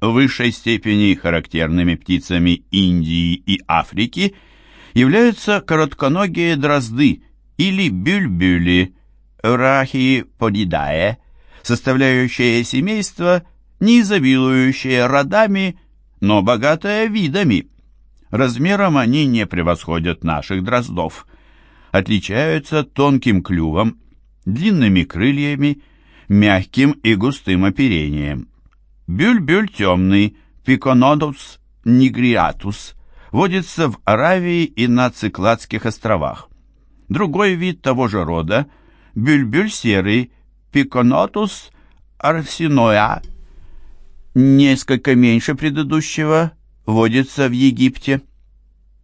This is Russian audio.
в высшей степени характерными птицами Индии и Африки являются коротконогие дрозды или бюльбюли, Рахиподидае, составляющее семейство, не изобилующее родами, но богатое видами. Размером они не превосходят наших дроздов. Отличаются тонким клювом, длинными крыльями, мягким и густым оперением. Бюльбюль темный, Пиконодус нигриатус, водится в Аравии и на Цикладских островах. Другой вид того же рода, бюльбюль серый, Пиконотус арсиноя, несколько меньше предыдущего, водится в Египте.